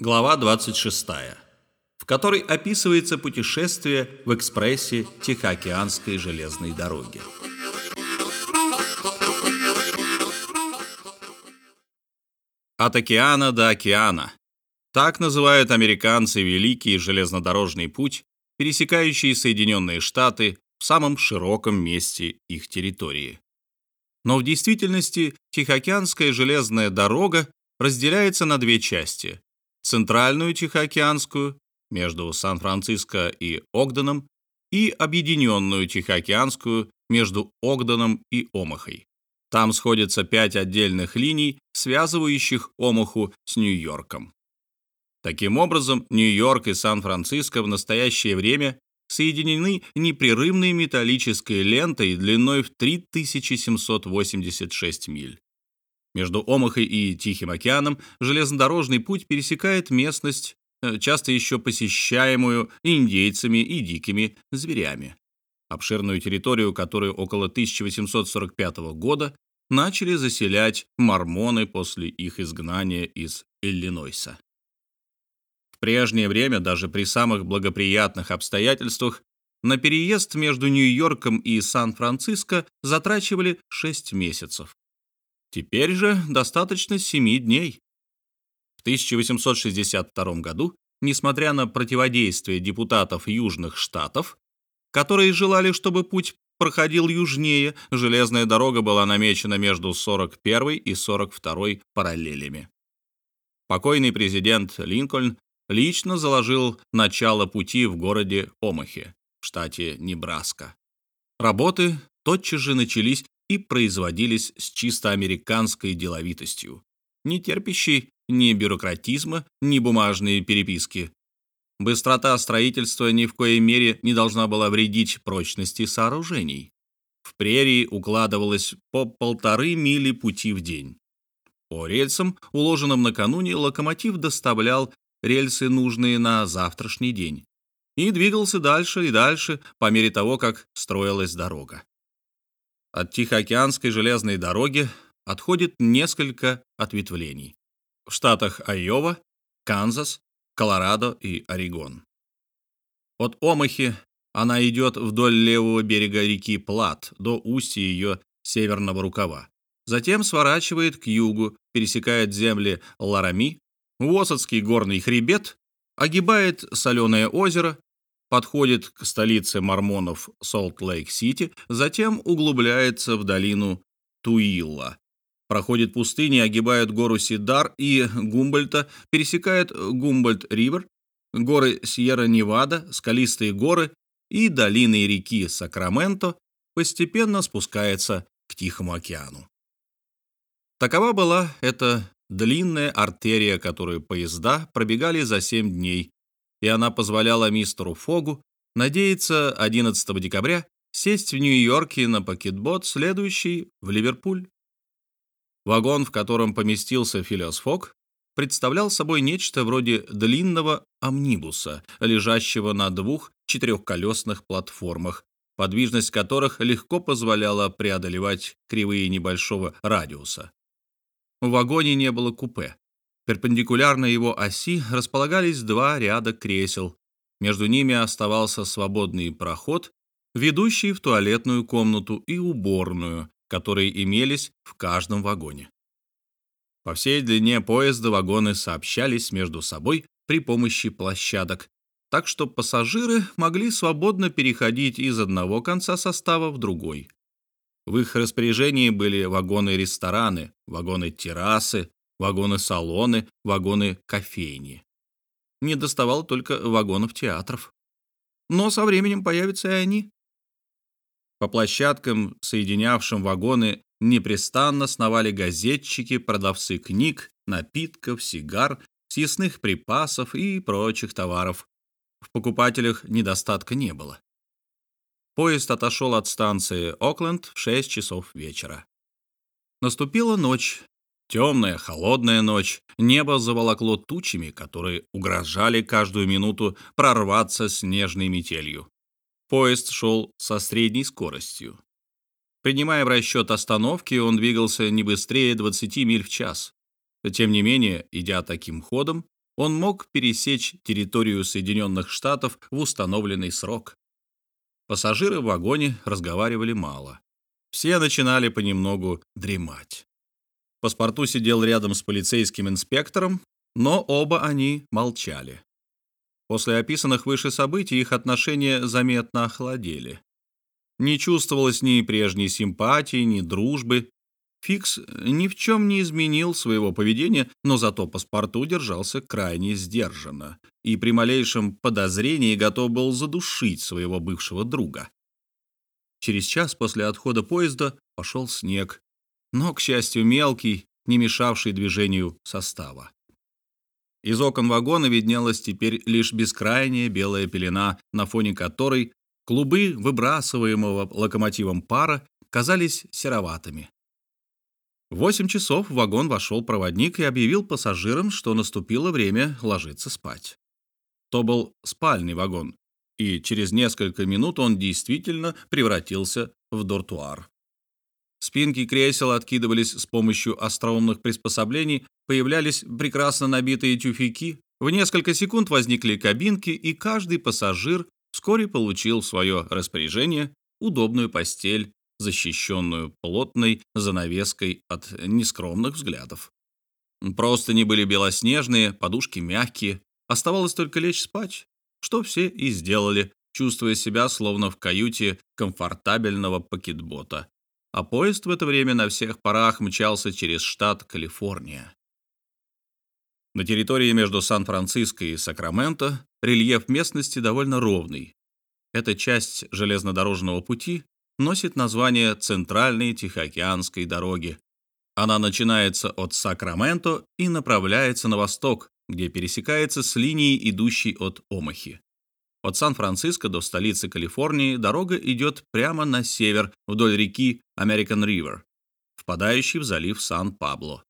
Глава 26, в которой описывается путешествие в экспрессе Тихоокеанской железной дороги. От океана до океана. Так называют американцы Великий железнодорожный путь, пересекающий Соединенные Штаты в самом широком месте их территории. Но в действительности Тихоокеанская железная дорога разделяется на две части Центральную Тихоокеанскую между Сан-Франциско и Огденом и Объединенную Тихоокеанскую между Огденом и Омахой. Там сходятся пять отдельных линий, связывающих Омаху с Нью-Йорком. Таким образом, Нью-Йорк и Сан-Франциско в настоящее время соединены непрерывной металлической лентой длиной в 3786 миль. Между Омахой и Тихим океаном железнодорожный путь пересекает местность, э, часто еще посещаемую индейцами и дикими зверями. Обширную территорию, которую около 1845 года начали заселять мормоны после их изгнания из Иллинойса. В прежнее время, даже при самых благоприятных обстоятельствах, на переезд между Нью-Йорком и Сан-Франциско затрачивали 6 месяцев. Теперь же достаточно семи дней. В 1862 году, несмотря на противодействие депутатов Южных Штатов, которые желали, чтобы путь проходил южнее, железная дорога была намечена между 41 и 42 параллелями. Покойный президент Линкольн лично заложил начало пути в городе Омахе, штате Небраска. Работы тотчас же начались и производились с чисто американской деловитостью, не терпящей ни бюрократизма, ни бумажной переписки. Быстрота строительства ни в коей мере не должна была вредить прочности сооружений. В прерии укладывалось по полторы мили пути в день. По рельсам, уложенным накануне, локомотив доставлял рельсы, нужные на завтрашний день, и двигался дальше и дальше по мере того, как строилась дорога. От Тихоокеанской железной дороги отходит несколько ответвлений. В штатах Айова, Канзас, Колорадо и Орегон. От Омахи она идет вдоль левого берега реки Плат до устья ее северного рукава. Затем сворачивает к югу, пересекает земли Ларами, Уосадский горный хребет, огибает соленое озеро, подходит к столице мормонов Солт-Лейк-Сити, затем углубляется в долину Туилла, проходит пустыни, огибает гору Сидар и Гумбольта, пересекает Гумбольд-Ривер, горы Сьерра-Невада, скалистые горы и долины реки Сакраменто, постепенно спускается к Тихому океану. Такова была эта длинная артерия, которую поезда пробегали за 7 дней, и она позволяла мистеру Фогу надеяться 11 декабря сесть в Нью-Йорке на пакетбот, следующий в Ливерпуль. Вагон, в котором поместился Филиос Фог, представлял собой нечто вроде длинного амнибуса, лежащего на двух четырехколесных платформах, подвижность которых легко позволяла преодолевать кривые небольшого радиуса. В вагоне не было купе. Перпендикулярно его оси располагались два ряда кресел. Между ними оставался свободный проход, ведущий в туалетную комнату и уборную, которые имелись в каждом вагоне. По всей длине поезда вагоны сообщались между собой при помощи площадок, так что пассажиры могли свободно переходить из одного конца состава в другой. В их распоряжении были вагоны-рестораны, вагоны-террасы, вагоны-салоны, вагоны-кофейни. Не доставало только вагонов театров. Но со временем появятся и они. По площадкам, соединявшим вагоны, непрестанно сновали газетчики, продавцы книг, напитков, сигар, съестных припасов и прочих товаров. В покупателях недостатка не было. Поезд отошел от станции Окленд в 6 часов вечера. Наступила ночь, Темная, холодная ночь, небо заволокло тучами, которые угрожали каждую минуту прорваться снежной метелью. Поезд шел со средней скоростью. Принимая в расчет остановки, он двигался не быстрее 20 миль в час. Тем не менее, идя таким ходом, он мог пересечь территорию Соединенных Штатов в установленный срок. Пассажиры в вагоне разговаривали мало. Все начинали понемногу дремать. Паспорту сидел рядом с полицейским инспектором, но оба они молчали. После описанных выше событий их отношения заметно охладели. Не чувствовалось ни прежней симпатии, ни дружбы. Фикс ни в чем не изменил своего поведения, но зато паспорту держался крайне сдержанно и при малейшем подозрении готов был задушить своего бывшего друга. Через час после отхода поезда пошел снег, но, к счастью, мелкий, не мешавший движению состава. Из окон вагона виднелась теперь лишь бескрайняя белая пелена, на фоне которой клубы выбрасываемого локомотивом пара казались сероватыми. В восемь часов в вагон вошел проводник и объявил пассажирам, что наступило время ложиться спать. То был спальный вагон, и через несколько минут он действительно превратился в дортуар. Спинки кресел откидывались с помощью остроумных приспособлений, появлялись прекрасно набитые тюфяки, в несколько секунд возникли кабинки, и каждый пассажир вскоре получил в свое распоряжение удобную постель, защищенную плотной занавеской от нескромных взглядов. Просто не были белоснежные, подушки мягкие, оставалось только лечь спать, что все и сделали, чувствуя себя словно в каюте комфортабельного пакетбота а поезд в это время на всех парах мчался через штат Калифорния. На территории между Сан-Франциско и Сакраменто рельеф местности довольно ровный. Эта часть железнодорожного пути носит название Центральной Тихоокеанской дороги. Она начинается от Сакраменто и направляется на восток, где пересекается с линией, идущей от Омахи. От Сан-Франциско до столицы Калифорнии дорога идет прямо на север вдоль реки American River, впадающей в залив Сан-Пабло.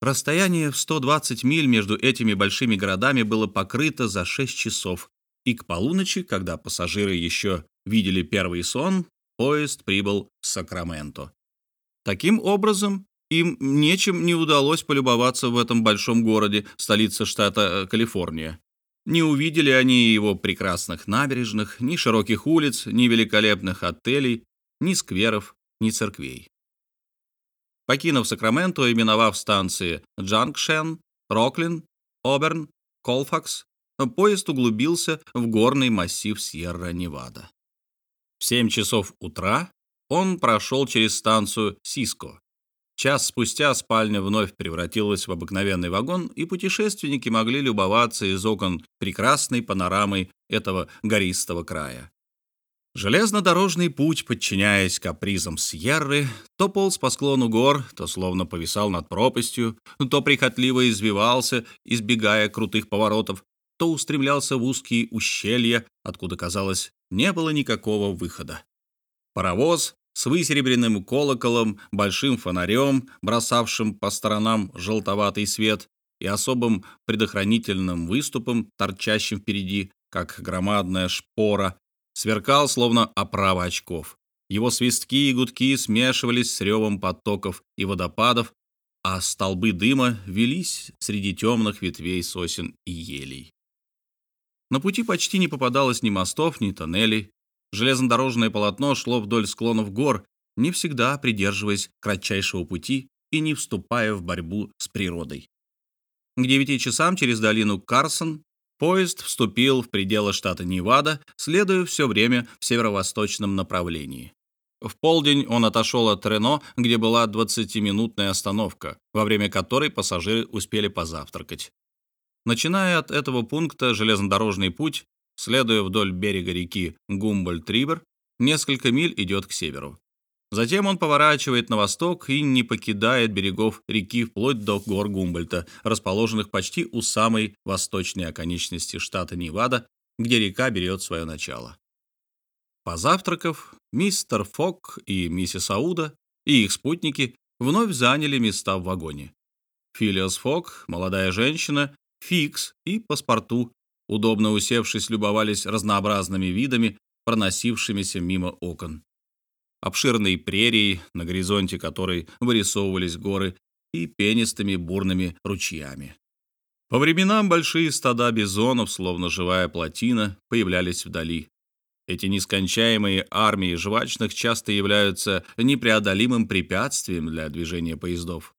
Расстояние в 120 миль между этими большими городами было покрыто за 6 часов, и к полуночи, когда пассажиры еще видели первый сон, поезд прибыл в Сакраменто. Таким образом, им нечем не удалось полюбоваться в этом большом городе, столице штата э, Калифорния. Не увидели они его прекрасных набережных, ни широких улиц, ни великолепных отелей, ни скверов, ни церквей. Покинув Сакраменто и миновав станции Джанкшен, Роклин, Оберн, Колфакс, поезд углубился в горный массив Сьерра-Невада. В 7 часов утра он прошел через станцию Сиско, Час спустя спальня вновь превратилась в обыкновенный вагон, и путешественники могли любоваться из окон прекрасной панорамой этого гористого края. Железнодорожный путь, подчиняясь капризам Сьерры, то полз по склону гор, то словно повисал над пропастью, то прихотливо извивался, избегая крутых поворотов, то устремлялся в узкие ущелья, откуда, казалось, не было никакого выхода. Паровоз с высеребренным колоколом, большим фонарем, бросавшим по сторонам желтоватый свет, и особым предохранительным выступом, торчащим впереди, как громадная шпора, сверкал словно оправа очков. Его свистки и гудки смешивались с ревом потоков и водопадов, а столбы дыма велись среди темных ветвей сосен и елей. На пути почти не попадалось ни мостов, ни тоннелей, Железнодорожное полотно шло вдоль склонов гор, не всегда придерживаясь кратчайшего пути и не вступая в борьбу с природой. К девяти часам через долину Карсон поезд вступил в пределы штата Невада, следуя все время в северо-восточном направлении. В полдень он отошел от Рено, где была 20-минутная остановка, во время которой пассажиры успели позавтракать. Начиная от этого пункта, железнодорожный путь Следуя вдоль берега реки Гумбольд-Рибер, несколько миль идет к северу. Затем он поворачивает на восток и не покидает берегов реки вплоть до гор Гумбольта, расположенных почти у самой восточной оконечности штата Невада, где река берет свое начало. Позавтракав, мистер Фок и миссис Ауда и их спутники вновь заняли места в вагоне. Филиос Фок, молодая женщина, Фикс и паспорту удобно усевшись, любовались разнообразными видами, проносившимися мимо окон. Обширной прерией, на горизонте которой вырисовывались горы, и пенистыми бурными ручьями. По временам большие стада бизонов, словно живая плотина, появлялись вдали. Эти нескончаемые армии жвачных часто являются непреодолимым препятствием для движения поездов.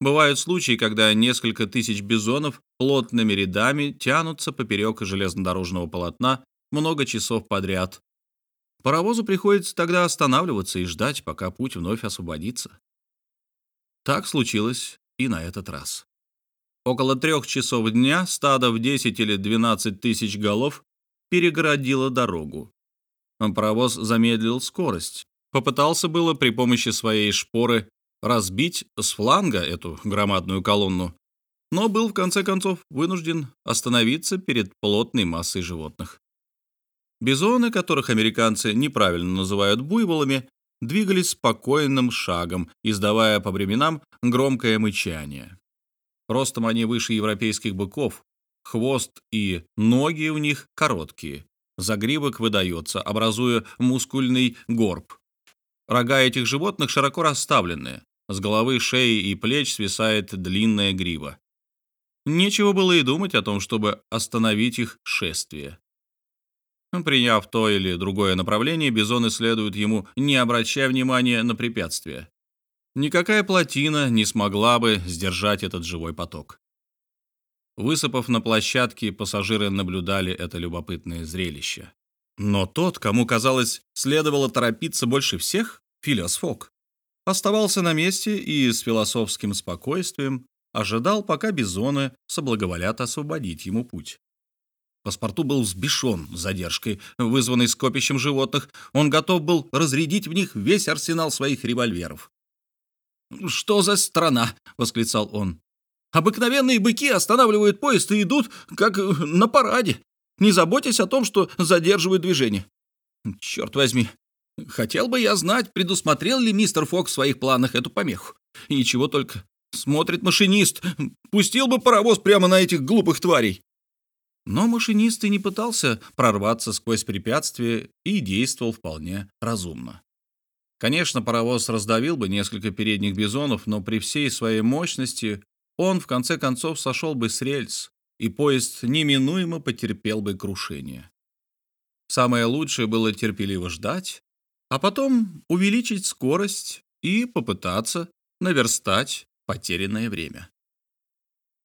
Бывают случаи, когда несколько тысяч бизонов плотными рядами тянутся поперек железнодорожного полотна много часов подряд. Паровозу приходится тогда останавливаться и ждать, пока путь вновь освободится. Так случилось и на этот раз. Около трех часов дня стадо в 10 или 12 тысяч голов перегородило дорогу. Паровоз замедлил скорость. Попытался было при помощи своей шпоры разбить с фланга эту громадную колонну, но был в конце концов вынужден остановиться перед плотной массой животных. Бизоны, которых американцы неправильно называют буйволами, двигались спокойным шагом, издавая по временам громкое мычание. Ростом они выше европейских быков, хвост и ноги у них короткие, загривок выдается, образуя мускульный горб. Рога этих животных широко расставленные, с головы, шеи и плеч свисает длинная грива. Нечего было и думать о том, чтобы остановить их шествие. Приняв то или другое направление, бизоны следуют ему, не обращая внимания на препятствия. Никакая плотина не смогла бы сдержать этот живой поток. Высыпав на площадке, пассажиры наблюдали это любопытное зрелище. Но тот, кому, казалось, следовало торопиться больше всех, Филиас Фок, оставался на месте и с философским спокойствием ожидал, пока бизоны соблаговолят освободить ему путь. Паспорту был взбешен задержкой, вызванной скопищем животных. Он готов был разрядить в них весь арсенал своих револьверов. «Что за страна?» — восклицал он. «Обыкновенные быки останавливают поезд и идут, как на параде, не заботясь о том, что задерживают движение. Черт возьми, хотел бы я знать, предусмотрел ли мистер Фокс в своих планах эту помеху. И чего только смотрит машинист, пустил бы паровоз прямо на этих глупых тварей». Но машинист и не пытался прорваться сквозь препятствия и действовал вполне разумно. Конечно, паровоз раздавил бы несколько передних бизонов, но при всей своей мощности он, в конце концов, сошел бы с рельс, и поезд неминуемо потерпел бы крушение. Самое лучшее было терпеливо ждать, а потом увеличить скорость и попытаться наверстать потерянное время.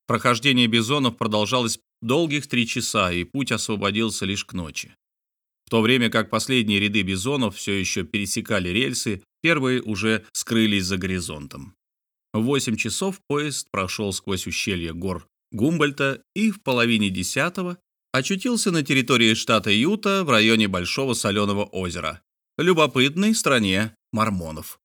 Прохождение бизонов продолжалось долгих три часа, и путь освободился лишь к ночи. В то время как последние ряды бизонов все еще пересекали рельсы, первые уже скрылись за горизонтом. В 8 часов поезд прошел сквозь ущелье гор Гумбольта и в половине десятого очутился на территории штата Юта в районе Большого Соленого озера, любопытной стране мормонов.